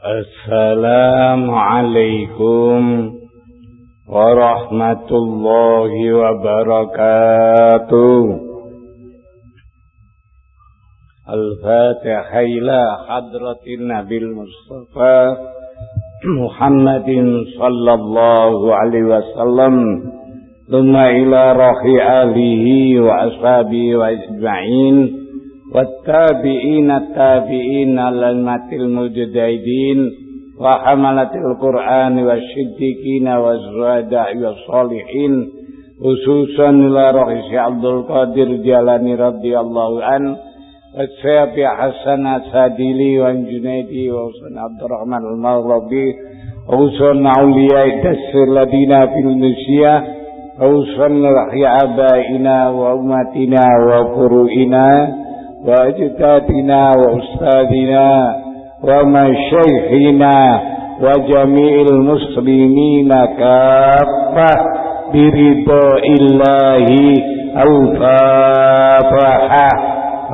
السلام عليكم ورحمة الله وبركاته. الفاتحة إلى حضرة النبي المصطفى محمد صلى الله عليه وسلم ثم إلى روح آله وأصحابه وأجمعين. والتابعين التابعين للمة المجددين وحملة القرآن والشديقين والزهداء والصالحين خصوصا إلى رئيس عبد القادر جلاني رضي الله عنه والسيف حسن سادلي وانجنيدي وحسن عبد الرحمن المغربي وحسن أولياء الدس الذين في المسيح وحسن رحي آبائنا وأمتنا وفروئنا وأجدادنا وأستاذنا ومشايخنا وجميع المسلمين كافة برضا الله الفاتحة.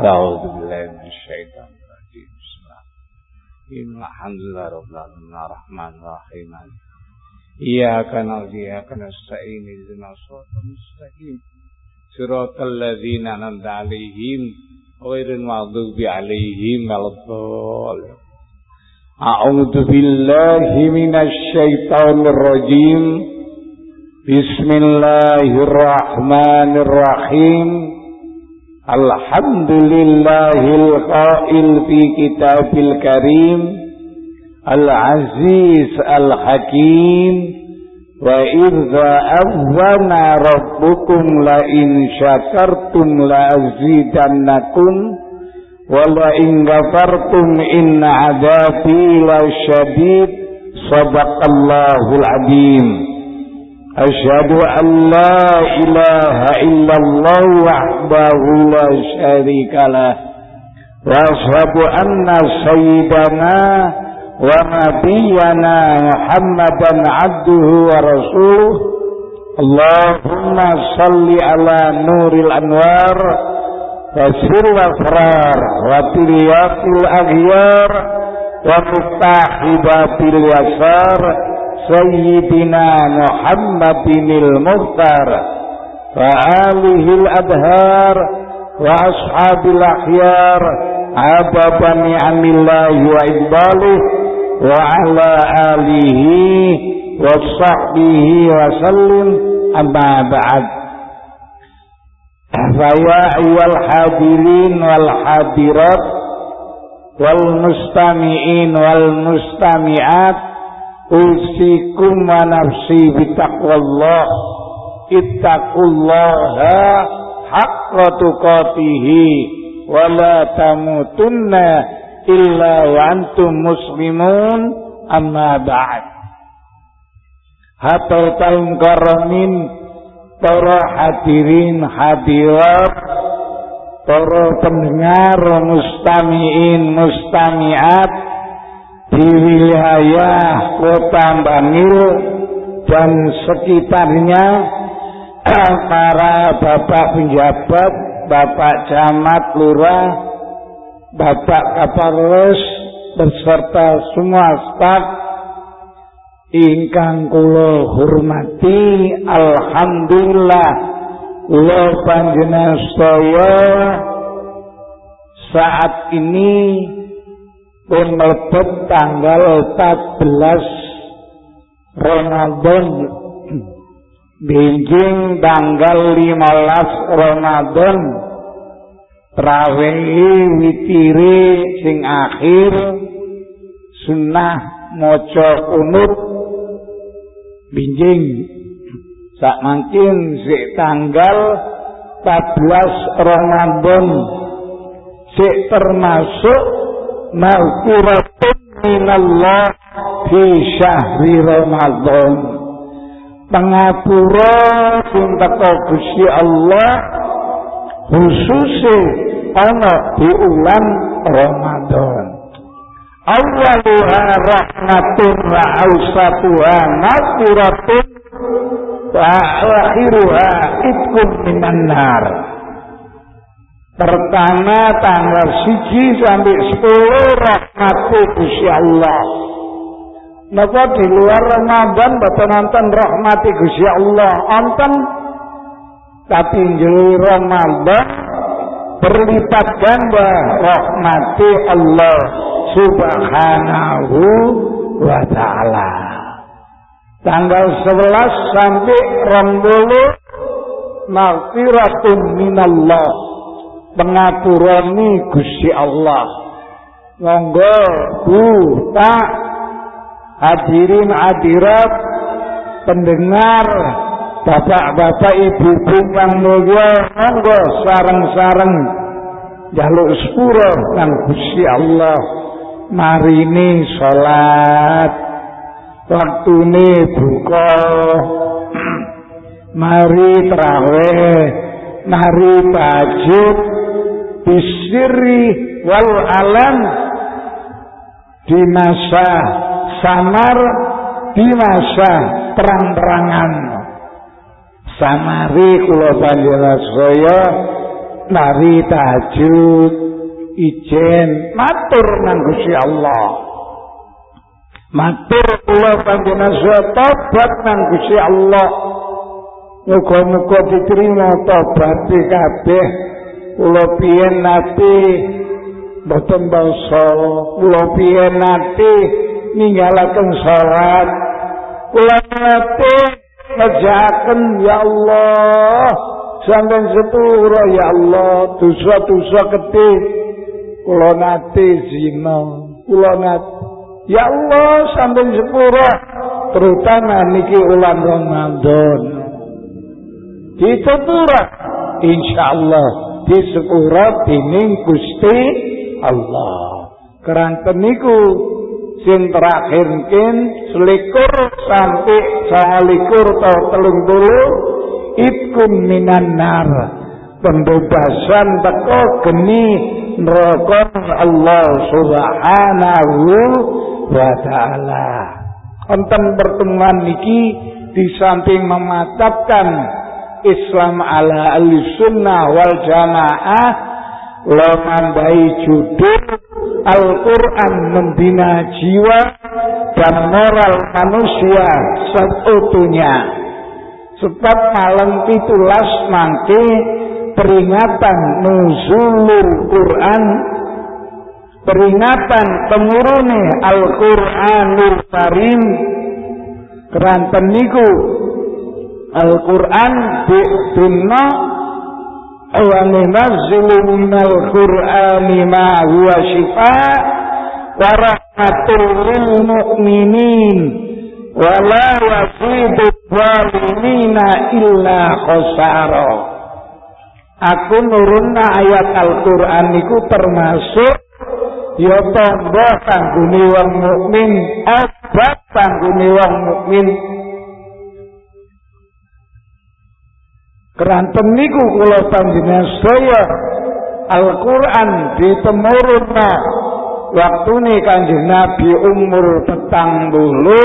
أعوذ بالله من الشيطان الرجيم. بسم الله. الحمد لله رب العالمين. الرحمن الرحيم. إياك نعبد وإياك نستعين. اهدنا الصراط المستقيم. صراط الذين أنعمت عليهم غير المغضوب عليهم ولا الضالين أعوذ بالله من الشيطان الرجيم بسم الله الرحمن الرحيم الحمد لله القائل في كتاب الكريم العزيز الحكيم وإذا أذن ربكم لئن شكرتم لأزيدنكم ولئن غفرتم إن عذابي لشديد صدق الله العظيم أشهد أن لا إله إلا الله وحده لا شريك له وأشهد أن سيدنا ونبينا محمدا عبده ورسوله اللهم صل على نور الأنوار وسر الأسرار وتليات الأغيار ومفتاح باب اليسار سيدنا محمد المختار وآله الأبهار وأصحاب الأخيار عبد نعم الله وإقباله وعلى آله وصحبه وسلم أما بعد فيا أيها الحاضرين والحاضرات والمستمعين والمستمعات أوصيكم ونفسي بتقوى الله اتقوا الله حق تقاته wala tamutunna illa wa antum muslimun amma ba'd. Hatta talm karamin para hadirin hadirat para pendengar mustamiin mustamiat di wilayah kota Bangil dan sekitarnya para bapak penjabat bapak camat, lurah, Bapak Kapolres beserta semua staf ingkang kula hormati alhamdulillah kula panjenengan saya saat ini pun mlebet tanggal 14 Ramadan Binjing tanggal 15 Ramadan trawehi witire sing akhir sunnah maca kunut binjing sak mangkin sik tanggal 14 Ramadan sik termasuk maghfiratun minallah fi syahri Ramadan pengapura sing teko Gusti Allah khususnya ana di ulan Ramadan. Awaluha rahmatun wa awsatuha maghfiratun wa akhiruha itkum minan nar. Pertama tanggal siji sampai sepuluh rahmatu Gusti Allah Napa di luar Ramadan boten nonton rahmati Gusti Allah. Onten tapi jeli Ramadan berlipat ganda rahmati Allah subhanahu wa ta'ala. Tanggal 11 sampai 20 maghfiratun minallah pengapurani Gusti Allah. Monggo bu tak hadirin hadirat pendengar bapak-bapak ibu-ibu kang mulya monggo sareng-sareng. Jaluk sepuro kang Gusti Allah. Marini salat. Waktune buka. Mari terawih. Mari tahajud. Bisiri wal alam. Di masa samar di masa terang-terangan. Samari kula panjenengan nari tahajud ijen matur nang Gusti Allah. Matur kula panjenengan saya tobat nang Gusti Allah. Muga-muga diterima tobat kabeh. Kula piyen nate? Boten bangsa kula piyen nate ninggalaken salat. Kula nate ngerjakan ya Allah. Sampai sepura ya Allah. Dosa-dosa gede kula nate zina. Kula ya Allah sampai sepura terutama niki ulan Ramadan. Ditutura insyaallah di sepura dening Gusti Allah. Keranten niku sing terakhir mungkin selikur sampai salikur atau telung dulu itkun minan nar. Pembebasan teko geni neraka Allah subhanahu wa ta'ala. Konten pertemuan niki di samping mematapkan Islam ala ahli sunnah wal jamaah lo mandai judul Al-Quran membina jiwa dan moral manusia seutuhnya. Sebab malam pitulas mangke peringatan nuzulul Quran peringatan temurune Al-Qur'anul Karim keranten niku Al-Qur'an di ma huwa shifaa wa rahmatul lil mu'minin wa la yazidu zalimina illa khasara. Aku nurunna ayat Al-Qur'an niku termasuk ya tanda kanggone wong mukmin obat kanggone wong mukmin keranten niku kula panjenengan saya Al-Qur'an ditemuruna waktune Kanjeng Nabi umur petang bulu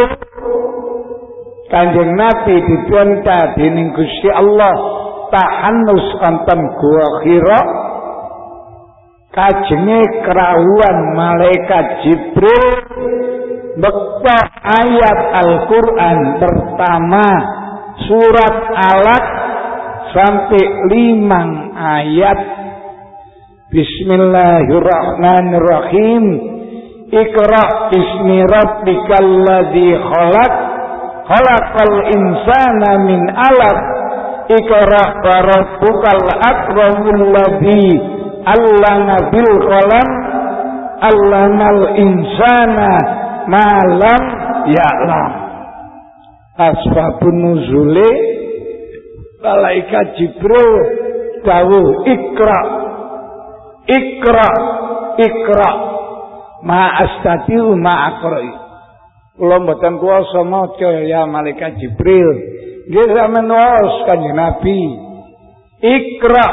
Kanjeng Nabi diperintah dening Gusti Allah tahannus wonten gua Hira kajenge kerawuan malaikat Jibril bekta ayat Al-Qur'an pertama surat Alaq sampai limang ayat. Bismillahirrahmanirrahim. Iqra bismi rabbikal ladzi khalaq. Khalaqal insana min alaq. Iqra wa rabbukal akramul ladzi allama bil qalam allamal insana malam ya'lam. Asbabun nuzule malaikat Jibril dawuh ikra ikra ikra ma astatiu ma aqra'i kula mboten kuwasa maca ya malaikat Jibril nggih sampeyan waos kanjeng Nabi. Ikra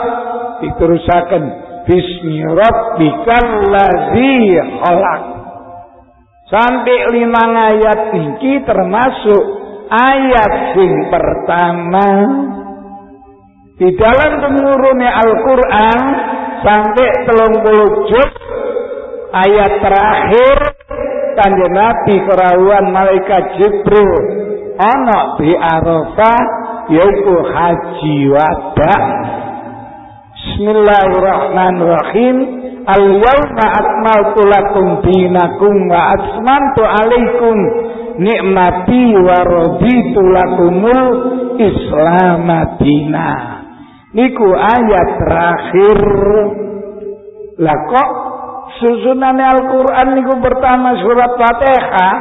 diterusaken bismi rabbikal ladzi khalaq. Sampai lima ayat ini termasuk ayat sing pertama di dalam temurunnya Al-Quran sampai telung puluh juz ayat terakhir kanjeng Nabi kerawuan malaikat Jibril ana di Arafah yaiku haji wada Bismillahirrahmanirrahim Al-yawma akmaltu lakum dinakum wa atmamtu alaikum nikmati wa raditu lakumul Islam dina. Niku ayat terakhir. Lah kok susunane Al-Qur'an niku pertama surat Fatihah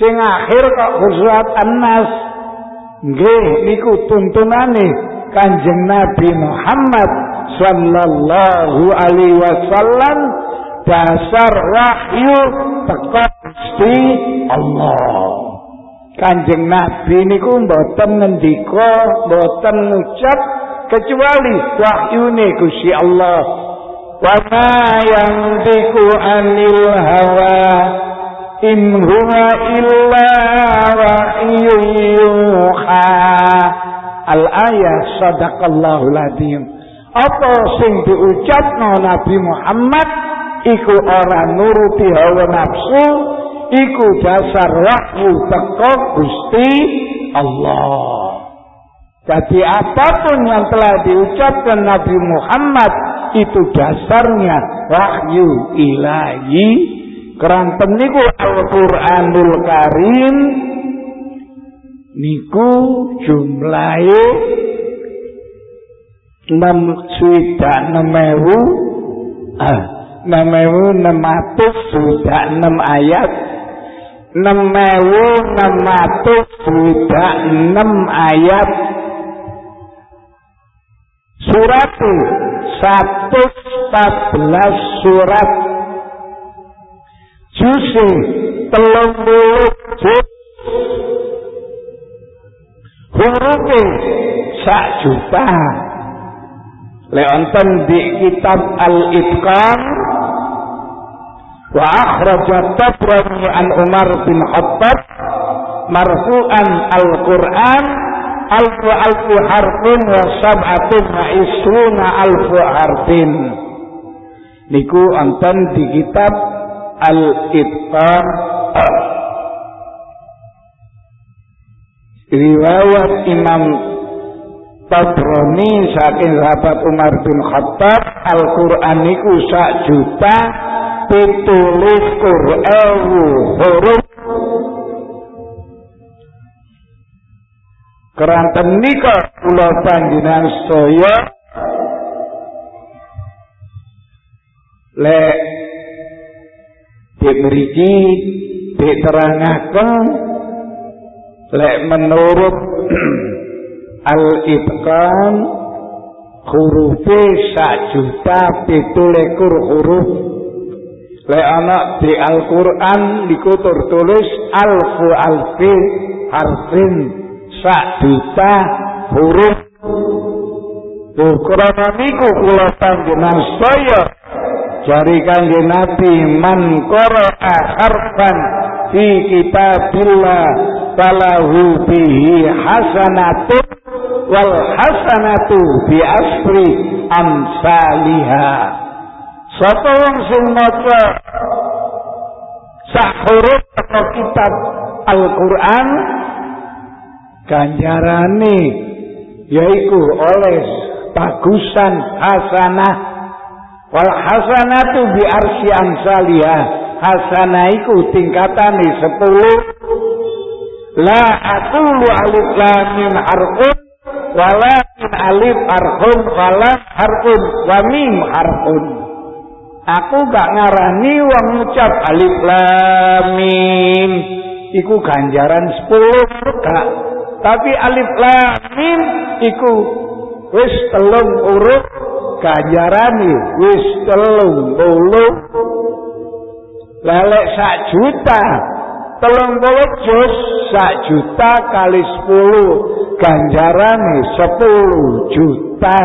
sing akhir kok surat An-Nas. Nggih niku tuntunane Kanjeng Nabi Muhammad sallallahu alaihi wasallam dasar wahyu teko Gusti Allah. Kanjeng Nabi niku mboten ngendika, mboten ngucap kecuali wahyune Gusti Allah. Wa ma yantiqu anil hawa in huwa illa wahyu yuha. Al ayah sadaqallahu ladhim. Apa sing diucapno Nabi Muhammad iku ora nuruti hawa nafsu iku dasar wahyu teko Gusti Allah. Jadi apa pun yang telah diucapkan Nabi Muhammad itu dasarnya wahyu ilahi. Keranten niku Al-Qur'anul Karim niku jumlahe enam sudah enam ewu ah, enam ewu enam enam ayat enam ewu enam ratus sudah enam ayat. Surat satu empat belas surat. Jusi telung puluh juz. Sak juta. Leonten di kitab Al-Itqan wa akhraja Tabrani an Umar bin Khattab marfu'an Al-Qur'an alfu alfu harfin wa sab'atun wa isruna alfu harfin. Niku onten di kitab Al-Itqan riwayat Imam Tabrani saking sahabat Umar bin Khattab Al-Qur'an niku sak juta pitulis ewu huruf. Keranten nika kula panjenengan saya le diberi diterangaken lek menurut al-itqan hurufe sak juta pitulekur huruf lek anak di Al-Quran niku tertulis alfu alfi harfin sak juta huruf. Tuh krana niku kula saya jari kanjeng Nabi man qara'a harfan fi kitabillah falahu bihi hasanatun wal hasanatu bi asri amsaliha sapa wong sing maca huruf atau kitab Al-Qur'an ganjarane yaiku oleh bagusan hasanah. Wal hasanatu bi arsi amsaliha hasanah iku tingkatane 10 la aqulu alif lam mim harfun walakin alif harfun falam harfun wa mim harfun aku gak ngarani wong ngucap alif lam mim. Iku ganjaran 10 gak tapi alif lam mim iku wis telung huruf ganjarane wis telung puluh. Lelek sak juta telung puluh juz sak juta kali sepuluh. Ganjarane sepuluh juta.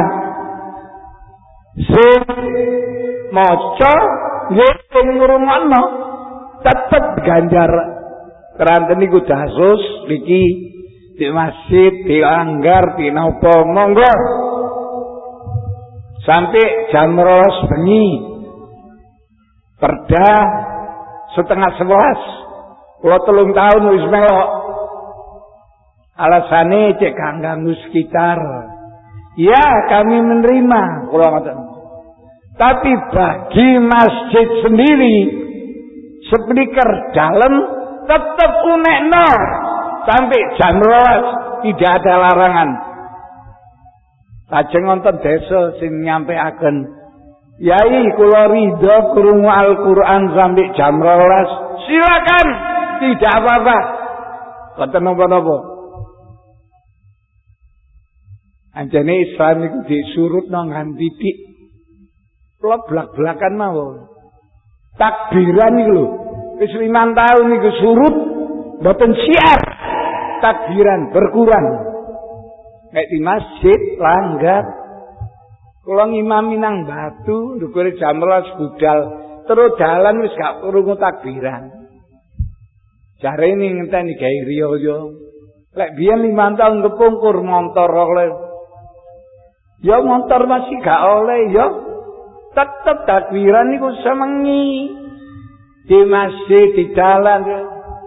Sing maca nggih sing ngrungokno tetep ganjar keranten niku dasus niki di masjid di anggar di napa monggo sampai jam rolas bengi perda setengah sebelas. Kula telung tahun wis melok. Alasane cek ganggu sekitar. Ya, kami menerima. Kula ngoten. Tapi bagi masjid sendiri, speaker dalam tetap unekno sampai jam rolas tidak ada larangan. Lajeng wonten desa sing nyampeaken Yai kula ridho krungu Al-Qur'an sampai jam rolas. Silakan, tidak apa-apa. Kata napa-napa. Anjane Islam iku disurut nang titik. Kula blak-blakan mawon. Takbiran iku lho. Wis 5 tahun iku surut mboten siar. Takbiran berkurang. Kayak di masjid langgar. Kula ngimami nang batu, ndukure jam 12 budal, terus jalan wis gak krungu takbiran. Jare ini ngenteni gawe riyo Lek biyen 5 tahun kepungkur motor oleh. Ya motor masih gak oleh ya. Tetep takbiran niku semengi. Di masjid, di jalan.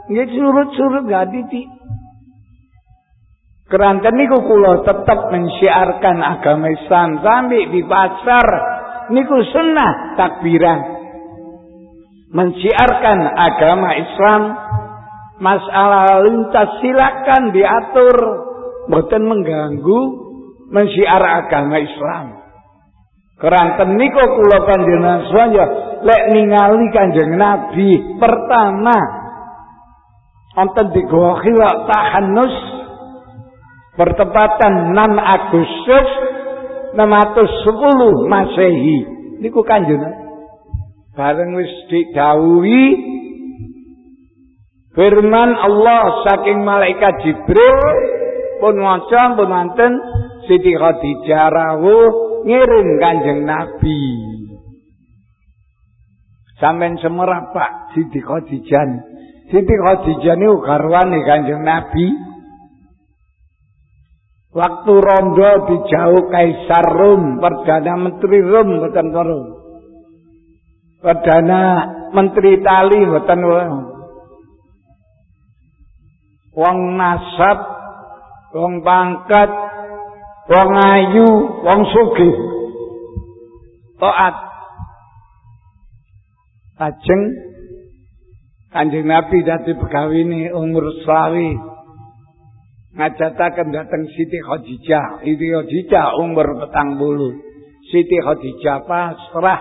Nggih surut-surut gak titik. Keranten niku kula tetep mensiarkan agama Islam sampai di pasar niku sunnah takbiran. Mensiarkan agama Islam masalah lintas silakan diatur mboten mengganggu mensiar agama Islam. Keranten niku kula panjenengan saya lek ningali Kanjeng Nabi pertama. Wonten di Goa Tahannus bertepatan 6 Agustus 610 Masehi. Niku kanjeng bareng wis didhawuhi firman Allah saking malaikat Jibril. Pun maca pun wonten. Siti Khadijah rawuh ngiring Kanjeng Nabi. Sampean semerap Pak Siti Khadijah Siti Khadijah niku garwane Kanjeng Nabi. Waktu rondo dijauh Kaisar Rum, Perdana Menteri Rum boten Rum. Perdana Menteri Itali boten Wong nasab, wong pangkat, wong ayu, wong sugih. Taat. Ajeng Kanjeng Nabi dadi begawini umur selawi ngajataken dateng Siti Khadijah. Siti Khadijah umur petang bulu. Siti Khadijah pasrah.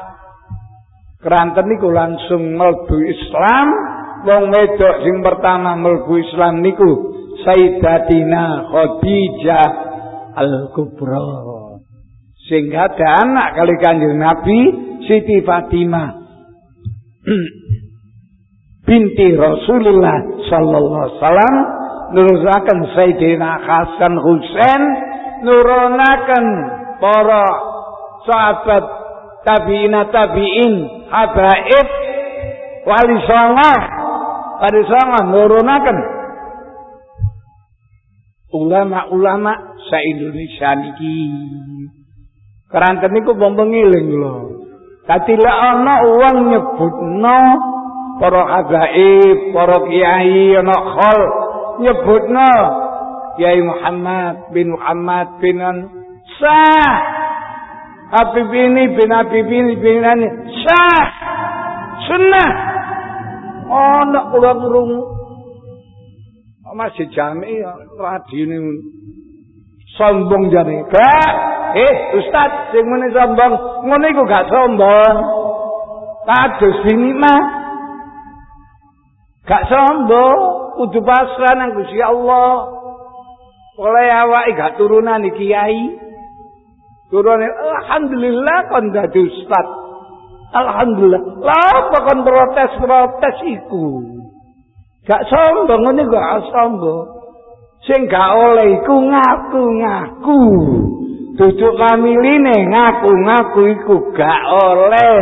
Keranten niku langsung melbu Islam. Wong wedok sing pertama melbu Islam niku Sayyidatina Khadijah Al-Kubra. Sehingga ada anak kali kanjeng Nabi Siti Fatimah. Binti Rasulullah sallallahu alaihi wasallam nurusaken Sayyidina Hasan Husain nurunaken para sahabat tabiina tabiin habaib wali songo. Wali songo nurunaken ulama-ulama sa Indonesia niki. Keranten niku bombong ngiling lho. Dadi lek ana wong nyebutno para habaib para kiai ana khol nyebutno Kiai Muhammad bin Muhammad bin sah. Habib ini bin Habib ini bin ini sah. Sunnah. Oh nak kula masih jami radio ini sombong jane gak eh ustaz sing ngene sombong ngene iku gak sombong kados ini mah gak sombong kudu pasrah nang Gusti Allah. Oleh awake gak turunan iki kiai. Turunan alhamdulillah kon dadi ustaz. Alhamdulillah. Lah apa kon protes-protes iku? Gak sombong ngene gak sombong. Sing gak oleh iku ngaku-ngaku. Duduk kamiline ngaku-ngaku iku gak oleh.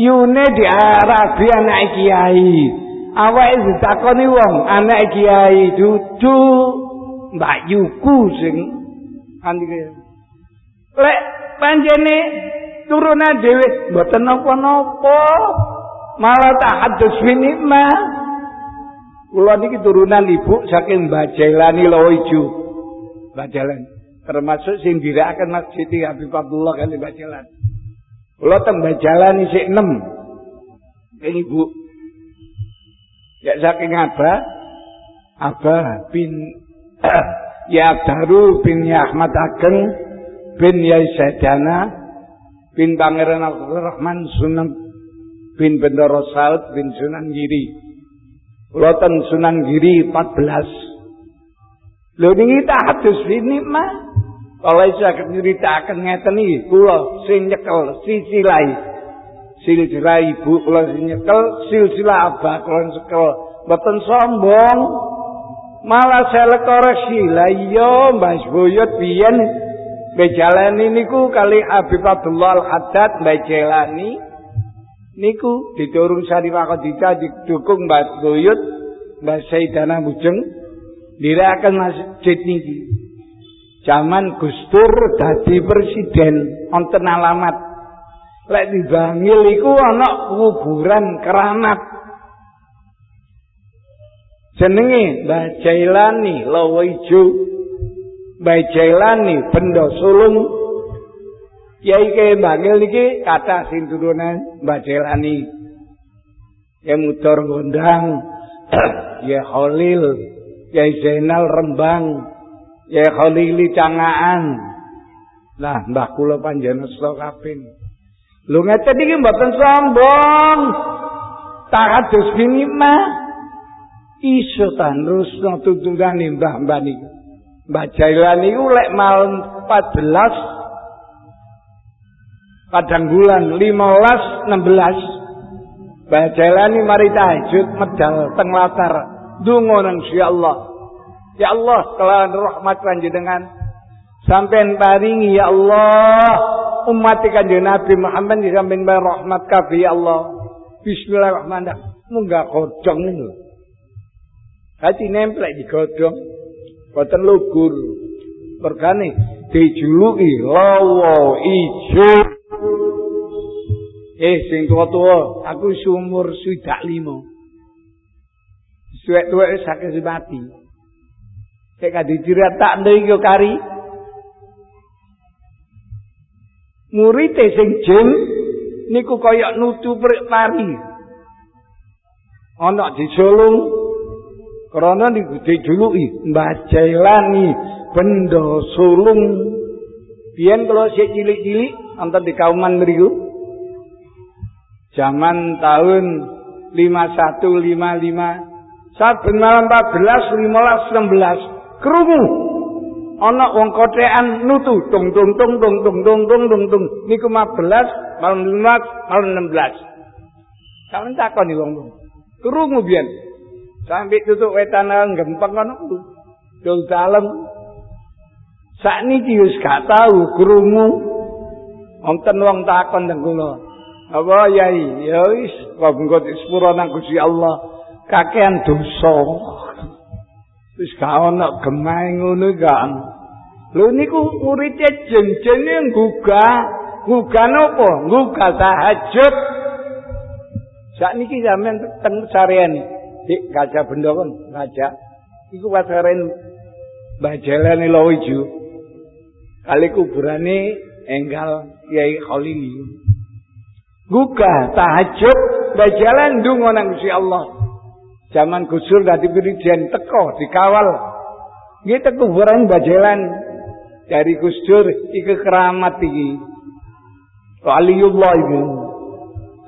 Yune di Arabi anak kiai. awake ditakoni wong anak kiai dudu Mbak Yuku sing andike lek panjene turunan dhewe mboten napa-napa malah tahadus mah. Kula niki turunan ibu saking Mbah Jailani Lawaijo. Mbah Jalan. Termasuk sing dirakaken Masjid Habib Abdullah kali Mbah Jalan. Kula teng Mbah Jalan isih 6. Ing ibu. Ya saking Abah Abah bin Ya Daru bin Ya Ahmad Ageng bin Yai Saidana bin Pangeran Abdul Rahman Sunan bin Bendoro Saud bin Sunan Giri. Loten Sunan Giri 14. Lho niki hadis ini mah kalau saged nyritakaken ngeten iki kula sing nyekel sisilai. Silsilah ibu kula sing nyekel, silsilah abah kula nyekel. Mboten sombong. Malah saya koreksi. Lah iya Mbah Boyot biyen bejalani niku kali Habib Abdullah Al-Haddad bejalani niku diturung sari wakodita didukung Mbak Buyut Mbak Saidana Bujeng dirakan masjid niki. Zaman Gustur dadi presiden onten alamat. Lek dibangil iku ana kuburan keramat. Jenenge Mbah Jailani Lawa Ijo. Mbah Jailani Benda Sulung Kiai Kiai Bangil niki kata sing turunan Mbak Jelani. Ya gondang, ya Khalil, ya Zainal Rembang, ya Khalili Cangaan. Lah Mbah kula panjenengan stok kaping. Lu ngeten iki mboten sombong. Tahadus bini mah iso tanrusno tutungane mbah-mbah niku. Mbah Jailan niku lek malem 14 kadang bulan 15 16 bajalani mari tahajud medal teng latar. Donga nang Allah. Ya Allah kelawan rahmat panjenengan. Sampean paringi ya Allah umat kanjeng Nabi Muhammad sampean rahmat kabeh ya Allah. Bismillahirrahmanirrahim. Munggah kodong niku hati nemplek di godong boten lugur. Mergane dijuluki lawa ijo Eh sing tua-tua, aku sumur swidak limo. Suwek-tuwek sakit mati. Cek kadi dirat tak ndek yo kari. Murid sing jin niku kaya nutu pari. Ana disulung krana niku dijuluki Mbah Jailani benda sulung. Biyen kalau sik cilik-cilik antar di kauman mriku Zaman tahun 51 55 saben malam 14 15 16 krungu. Ana wong kotekan nutu tung tung tung tung tung tung tung tung tung niku 15 malam 15 malam 16 Sampeyan takon iki wong krungu biyen. Sampai tutuk wetan gempeng ngono dol dalem. Sakniki wis gak tau krungu. Wonten wong takon teng apa yai? Ya wis kok engko sepuro nang Gusti Allah? Kakean dosa. Wis gak ana gemahe ngono kan lho niku muridé jenjene nggugah. Nggugah napa nggugah tahajud. Sakniki sampean teng sarean dik kaca benda kon kaca iku pasaren Mbah Jalani Lawijo kali kuburane enggal Kiai Khalili Gugah tahajud bajalan dungo nang Gusti Allah. Zaman kusur dadi birijen teko dikawal. Nggih teko barang bajalan dari kusur iki keramat iki. Waliullah iki.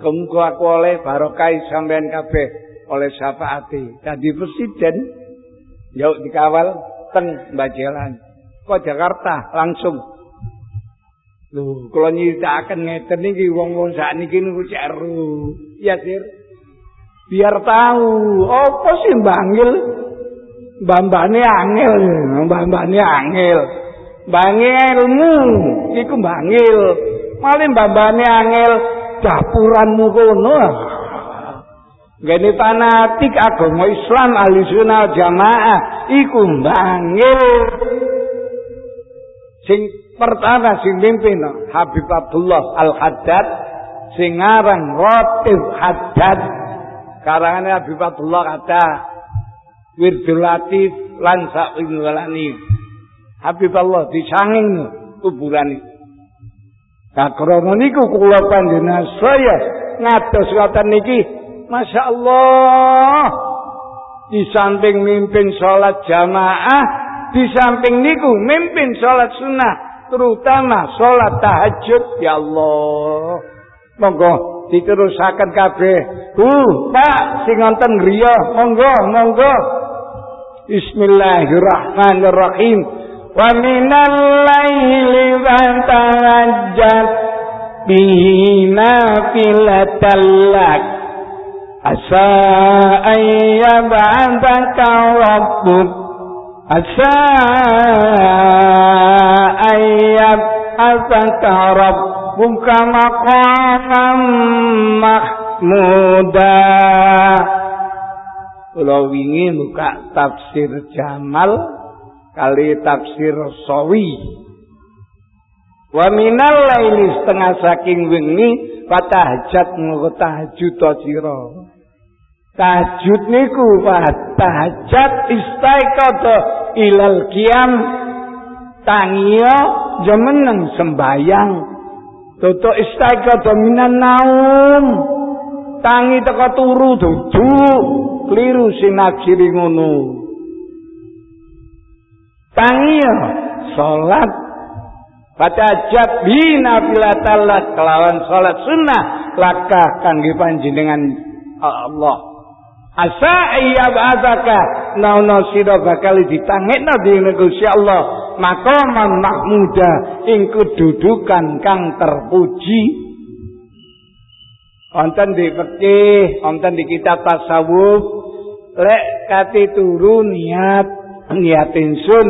Kemuka aku oleh barokai sampean kabeh oleh syafaati. Dadi presiden yuk dikawal teng bajalan. Kok Jakarta langsung Lho, kula nyritakaken ngeten iki wong-wong sakniki niku ceru. Iya, Sir. Biar tahu apa sih bangil. Mbambane angel, mbambane angel. Bangilmu iku bangil. Malah mbambane angel dapuranmu kono. Gene fanatik agama Islam ahli jamaah iku bangil. Sing Pertama sing mimpin Habib Abdullah Al-Haddad sing aran Ratib Haddad. Karangane Habib Abdullah kata Wirdul Latif lan sakwinwalani Habib Allah disanging kuburan iki Nah, niku kula panjenengan saya ngados ngoten niki Masya Allah di samping mimpin sholat jamaah di samping niku mimpin sholat sunnah terutama sholat tahajud ya Allah. Monggo diterusaken kabeh. Uh Pak sing wonten griya monggo monggo. Bismillahirrahmanirrahim. Wa minal laili fatahajjat bihi nafilatan lak asa ayyab'athaka rabbuk asa ayyab'athaka rabbuka maqamam mahmuda Kula wingi buka tafsir Jamal kali tafsir Sawi. Wa minal laili setengah saking wengi fatahajat ngono tahajud sira. Tahajud niku tahajat istiqodo ilal qiyam tangiyo jemeneng sembayang. Toto istiqodo minan naum. Tangi teko turu duduk. Kliru sinafsiri ngono. Tangiyo salat Fatajat bina filatalat kelawan salat sunnah lakah kangge panjenengan Allah. Asa iya ba'ataka nauna sira bakal ditangekna di negeri Allah. Maqaman mahmuda ing kedudukan kang terpuji. Wonten di fikih, wonten di kitab tasawuf, lek kate turu niat niatin sun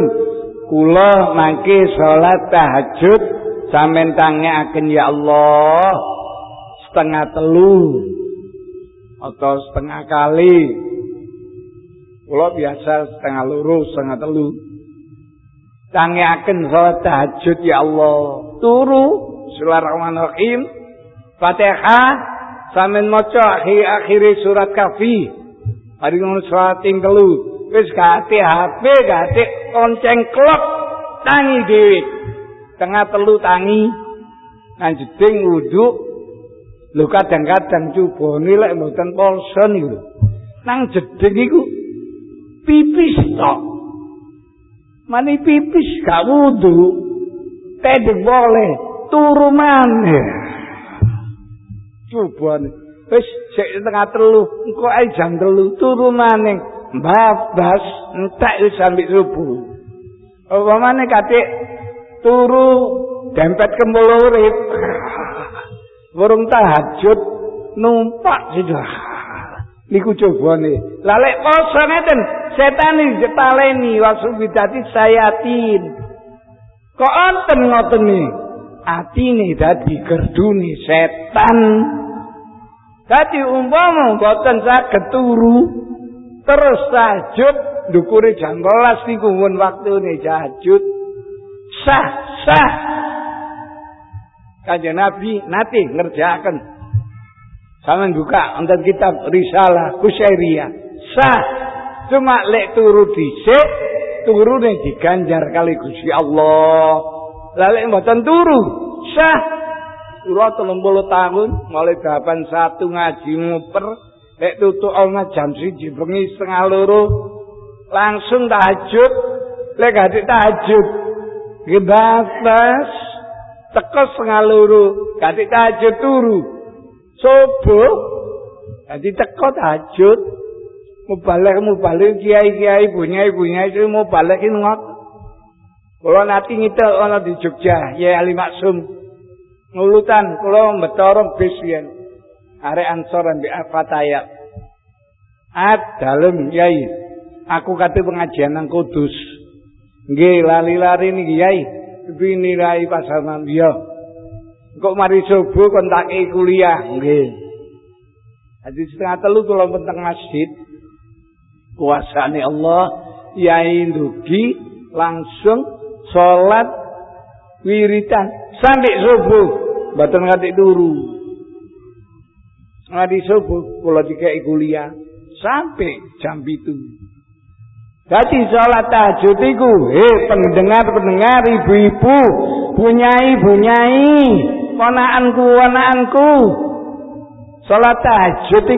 kula mangke salat tahajud sampean tangekaken ya Allah setengah telu atau setengah kali. Kula biasa setengah luru setengah telu. Tangekaken salat tahajud ya Allah. Turu. Bismillahirrahmanirrahim. Fatihah. Sampean maca akhir surat kafi hari ngono salat telu. Wis gate HP gate lonceng klop. Tangi dhewe. Tengah telu tangi. Lanjuting wudhu lho kadang-kadang cubane lek mboten polso niku nang jeding iku pipis tok. Mani pipis gak wudhu tedek boleh turu maneh. Cubane wis sik tengah telu engko ae jam telu turu maneh. Babas entek wis sampe subuh. Upamane katik turu dempet kembul. Burung tahajud numpak sudah. Niku cobane. Lah lek poso ngeten, setan iki ditaleni wasubidati sayatin. Kok onten ngoten ni? Atine dadi gerdune setan. Dadi umpama mboten saged turu terus tahajud dukure jam 12 niku mun waktune tahajud sah sah Kanjeng Nabi nanti ngerjakan. Sama buka untuk kitab risalah kusairia sah. Cuma lek turu dhisik turune diganjar kali Gusti Allah. Lah lek mboten turu sah. Turu 30 tahun mulai 81 ngaji nguper lek tutuk ana jam 1 bengi setengah loro. Langsung tahajud. Lek gak tahajud gebas teko setengah loro gak tahajud turu. Subuh jadi teko tahajud. Mubalik mubalik kiai kiai punya punya itu mubalik ini ngot kalau nanti ngitel ana di Jogja ya Ali Maksum. Ngulutan kalau betorong besian arek ansor ambil fatayat at dalem yai aku kate pengajian nang Kudus. Nggih, lali-lali niki Kyai. Bini rai pasaman iya. Kok mari subuh kon tak kuliah, nggih. Jadi setengah telu kula penteng masjid. Kuasane Allah Yai ndugi langsung salat wiritan sampai subuh. Mboten nganti turu. Hari subuh kula dikai kuliah sampai jam itu. Jadi sholat tahajud eh pendengar-pendengar, ibu-ibu, bunyai-bunyai, ponaanku, ponaanku. Sholat tahajud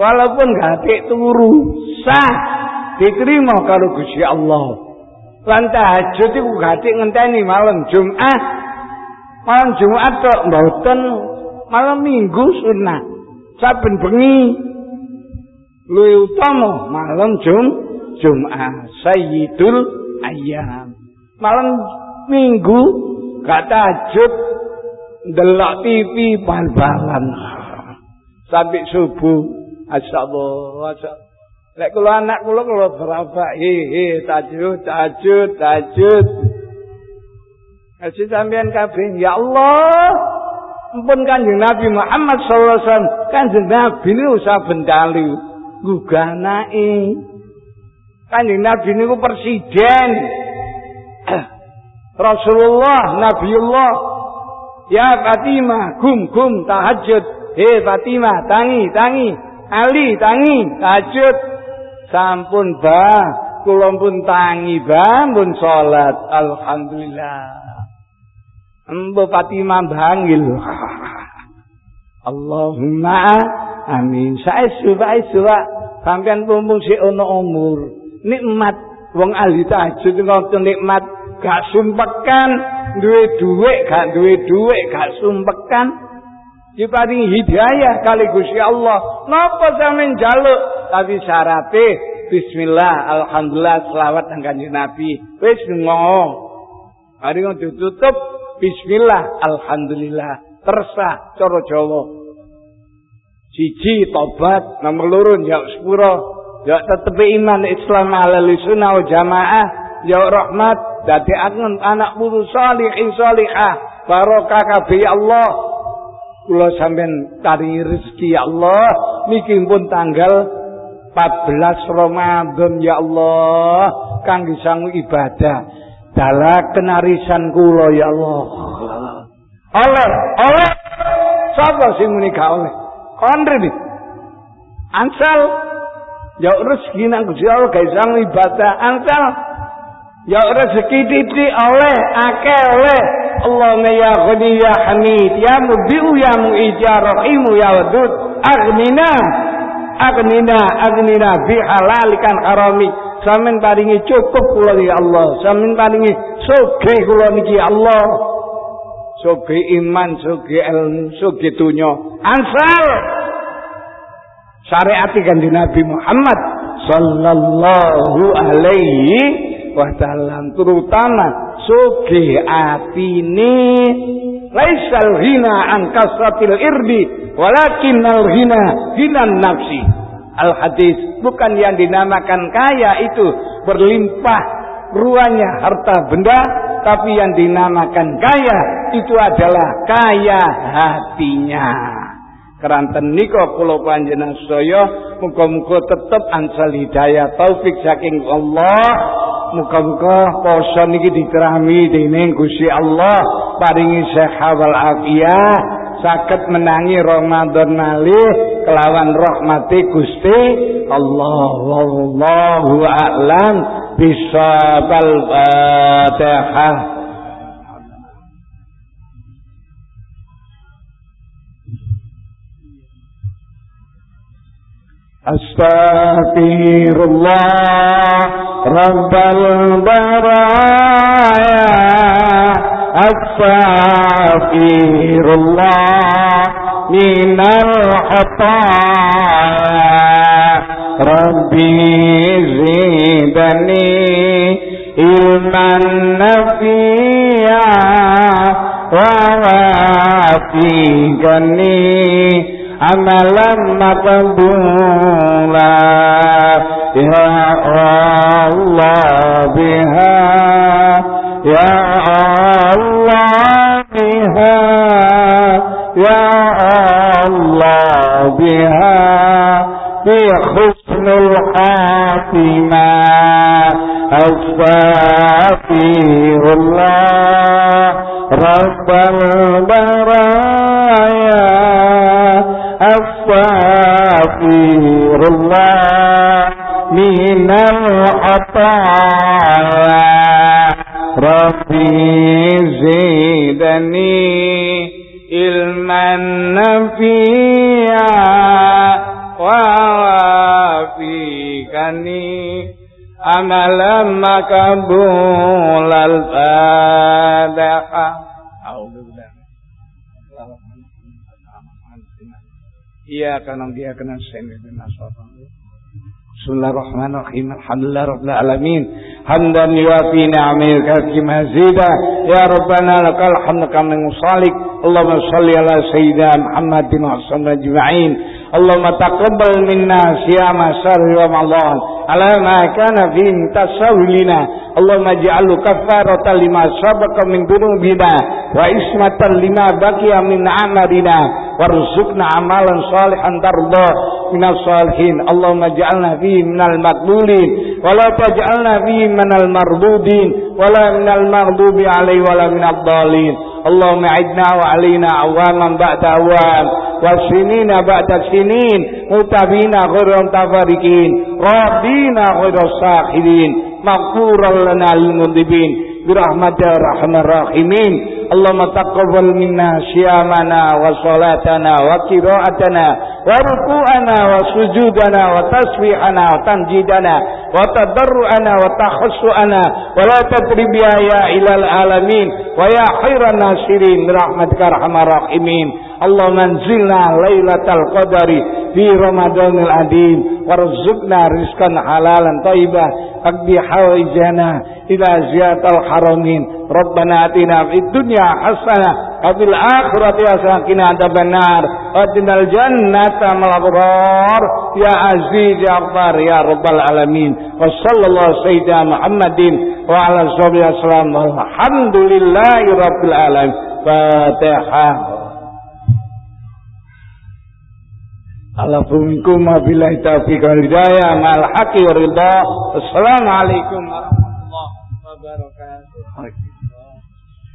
walaupun gak turu, sah, diterima kalau Gusti Allah. Lan tahajud gak ngenteni malam Jumat. Malam Jumat kok mboten malam Minggu sunnah. Saben bengi luwih utama malam Jumat. Jum'ah Sayyidul Ayyam. Malam Minggu gak tajud delok TV bal-balan. Sampai subuh asyallah. Lek kula anak kula kula berapa he he tajud tajud tajud. Kasih sampean kabeh ya Allah. Ampun Kanjeng Nabi Muhammad sallallahu alaihi wasallam Kanjeng Nabi ini usah bendali guganake Kanjeng Nabi niku presiden. Rasulullah, Nabiullah. Ya Fatimah, gum gum tahajud. He Fatimah, tangi tangi. Ali tangi tahajud. Sampun ba, kula pun tangi ba, pun salat. Alhamdulillah. Embo Fatimah bangil. Allahumma amin. Saestu saestu sampean mumpung si ono umur nikmat. Wong ahli tahajud ngono nikmat gak sumpekan. Duwe dhuwit gak duwe dhuwit gak sumpekan. Diparingi hidayah kali Gusti Allah. Napa sampean njaluk? Tapi syarate bismillah alhamdulillah selawat nang kanjeng Nabi. Wis ngomong. Mari ditutup bismillah alhamdulillah. Tersah cara Jawa. Siji tobat nomor loro ya sepuro ya tetep iman Islam ala sunnah wal jamaah. Ya rahmat. Dadi anak putu salih salihah. Barokah kabeh Allah. Kula sampean taringi rezeki ya Allah. Niki pun tanggal 14 Ramadan ya Allah. Kangge sangu ibadah. Dalaken arisan kula ya Allah. Oleh oleh. Sapa sing muni oleh? Kondre ansal Ya rezeki nang Gusti Allah gawe sang ibadah. Ansal. Ya rezeki titik oleh akeh oleh. Allah ya ghani ya hamid ya mubiu ya mu'id ya rahimu ya wadud. Aghnina aghnina aghnina bi halalikan harami. Samin paringi cukup kula ya Allah. Samin paringi sugih kula niki Allah. Sugih iman sugih ilmu sugih dunya. Ansal syariat kanjeng Nabi Muhammad sallallahu alaihi wasallam terutama sugih atine laisal hina an kasratil irdi walakin al hina hinan nafsi. Al hadis bukan yang dinamakan kaya itu berlimpah ruangnya harta benda tapi yang dinamakan kaya itu adalah kaya hatinya Keranten nika kula panjenengan sedaya muga-muga tetep ansal hidayah taufik saking Allah. Muga-muga poso niki diterami dening Gusti Allah paringi sehat wal afiyah saged menangi Ramadan malih kelawan rahmati Gusti Allah wallahu a'lam bisabal Fatihah أستغفر الله رب البرايا أستغفر الله من الخطايا. ربي زدني علما نفيا ووافقني عملا مقبولا يا الله بها يا الله بها يا الله بها بحسن الخاتمة أستغفر الله رب أستغفر الله من الخطايا ربي زيدني علما نفيا ووافيكني عملا مكبول الفاتحة. Amalan makabulal fadaqah Iya karena dia kena sendiri Bismillahirrahmanirrahim. Alhamdulillah rabbil alamin. Hamdan yuafi ni'amil kafi mazida. Ya Rabbana lakal hamdu kama musalik. Allahumma salli ala sayyidina Muhammadin wa sallam. Allahumma taqabbal minna siyama syahri Ramadan ala ma. Allahumma ij'alhu kafaratan lima sabaqa min dunubina wa ismatan lima baqiya min amalina warzuqna amalan salihan tarda minas salihin Allahumma ja'alna fihi minal maqbulin wa la taj'alna fihi minal mardudin wa la minal maghdubi alaihi wa la minad dhalin Allahumma a'idna wa alaina awaman ba'da awam wa sinina ba'da sinin mutabina ghairu tafarikin radina lana lil mudibin برحمتك أرحم الراحمين. اللهم تقبل منا صيامنا وصلاتنا وقراءتنا وركوعنا وسجودنا وتسبيحنا وتمجيدنا وتضرعنا وتخشعنا ولا تدرب يا إلى العالمين. ويا خير الناصرين. برحمتك أرحم الراحمين. Allah manzilna lailatal qadari fi ramadanil adim. Warzuqna rizqan halalan taibah akbi hawajana ila ziyatal haramin. Rabbana atina fid dunya hasanah wa fil akhirati hasanah. Qina adzabannar wa jannata malabrar ya aziz ya ghafar ya rabbal alamin. Wa sallallahu sayyidina muhammadin wa ala sahbihi wasallam alhamdulillahi rabbil alamin. Fatihah Wabillahi taufiq wal hidayah wa ridha. Assalamualaikum warahmatullahi wabarakatuh.